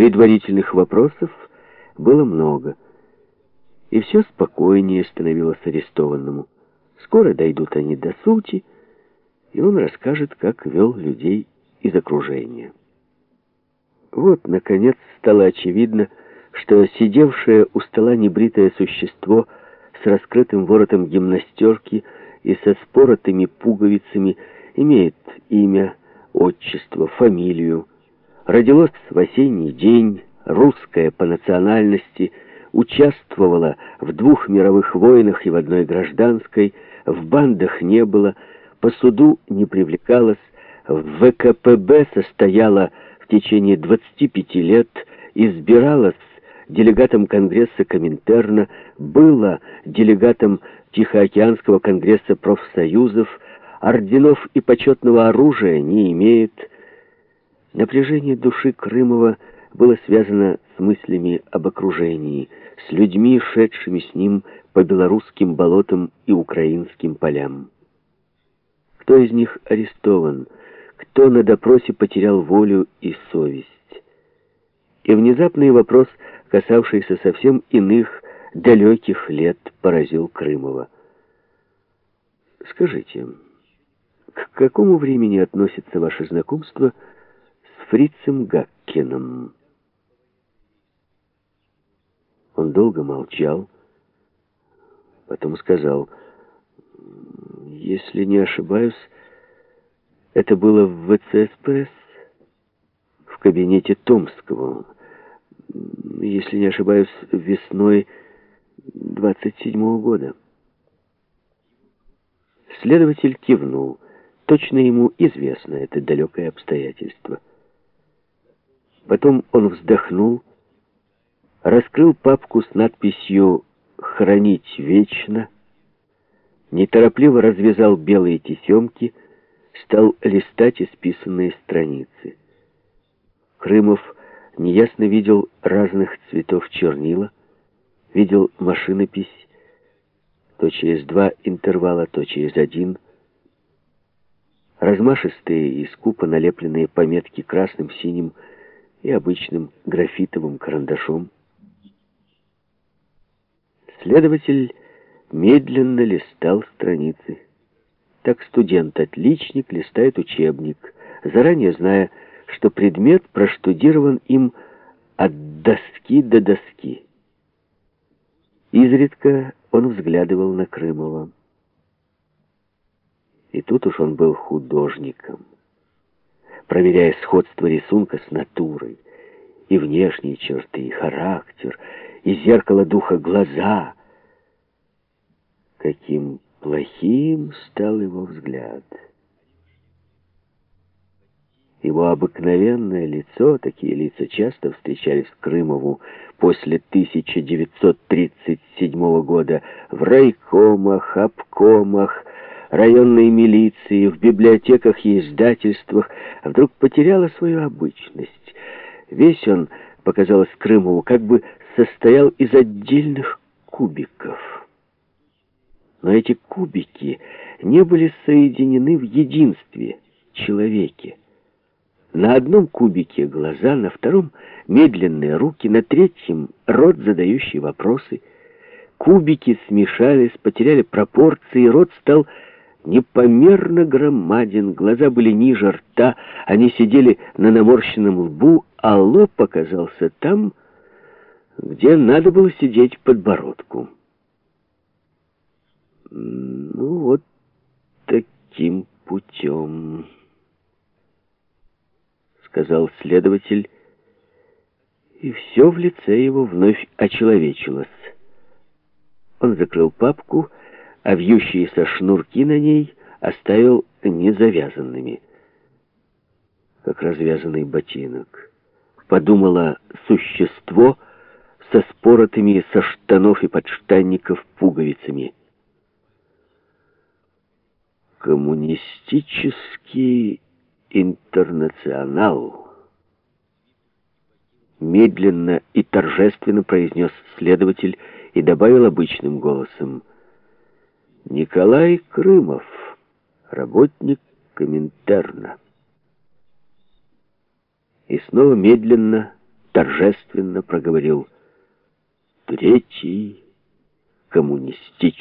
Предварительных вопросов было много. И все спокойнее становилось арестованному. Скоро дойдут они до сути, и он расскажет, как вел людей из окружения. Вот, наконец, стало очевидно, что сидевшее у стола небритое существо с раскрытым воротом гимнастерки и со споротыми пуговицами имеет имя, отчество, фамилию, родилось в осенний день, русское по национальности, участвовала в двух мировых войнах и в одной гражданской, в бандах не было, по суду не привлекалась, в ВКПБ состояла в течение 25 лет, избиралась делегатом Конгресса Коминтерна, была делегатом Тихоокеанского конгресса профсоюзов, орденов и почетного оружия не имеет. Напряжение души Крымова было связано с мыслями об окружении, с людьми, шедшими с ним по белорусским болотам и украинским полям. Кто из них арестован? Кто на допросе потерял волю и совесть? И внезапный вопрос, касавшийся совсем иных, далеких лет, поразил Крымова. Скажите, к какому времени относится ваше знакомство с Фрицем Гаккином? Он долго молчал, потом сказал, если не ошибаюсь, это было в ВЦСПС, в кабинете Томского, если не ошибаюсь, весной 27-го года. Следователь кивнул. Точно ему известно это далекое обстоятельство. Потом он вздохнул, раскрыл папку с надписью «Хранить вечно», неторопливо развязал белые тесемки, стал листать исписанные страницы. Крымов неясно видел разных цветов чернила, видел машинопись, то через два интервала, то через один. Размашистые и скупо налепленные пометки красным, синим и обычным графитовым карандашом. Следователь медленно листал страницы. Так студент-отличник листает учебник, заранее зная, что предмет проштудирован им от доски до доски. Изредка он взглядывал на Крымова. И тут уж он был художником, проверяя сходство рисунка с натурой, и внешние черты, и характер, и зеркало духа глаза. Каким плохим стал его взгляд — его обыкновенное лицо, такие лица часто встречались Крымову после 1937 года в райкомах, обкомах, районной милиции, в библиотеках и издательствах, вдруг потеряло свою обычность. Весь он, показалось Крымову, как бы состоял из отдельных кубиков. Но эти кубики не были соединены в единстве человеке. На одном кубике глаза, на втором медленные руки, на третьем рот, задающий вопросы. Кубики смешались, потеряли пропорции, рот стал непомерно громаден, глаза были ниже рта, они сидели на наморщенном лбу, а лоб оказался там, где надо было сидеть подбородку. Ну вот таким путем сказал следователь, и все в лице его вновь очеловечилось. Он закрыл папку, а вьющиеся шнурки на ней оставил незавязанными, как развязанный ботинок. Подумало существо со споротыми со штанов и подштанников пуговицами. Коммунистический «Интернационал», медленно и торжественно произнес следователь и добавил обычным голосом, «Николай Крымов, работник Коминтерна». И снова медленно, торжественно проговорил «Третий коммунистический».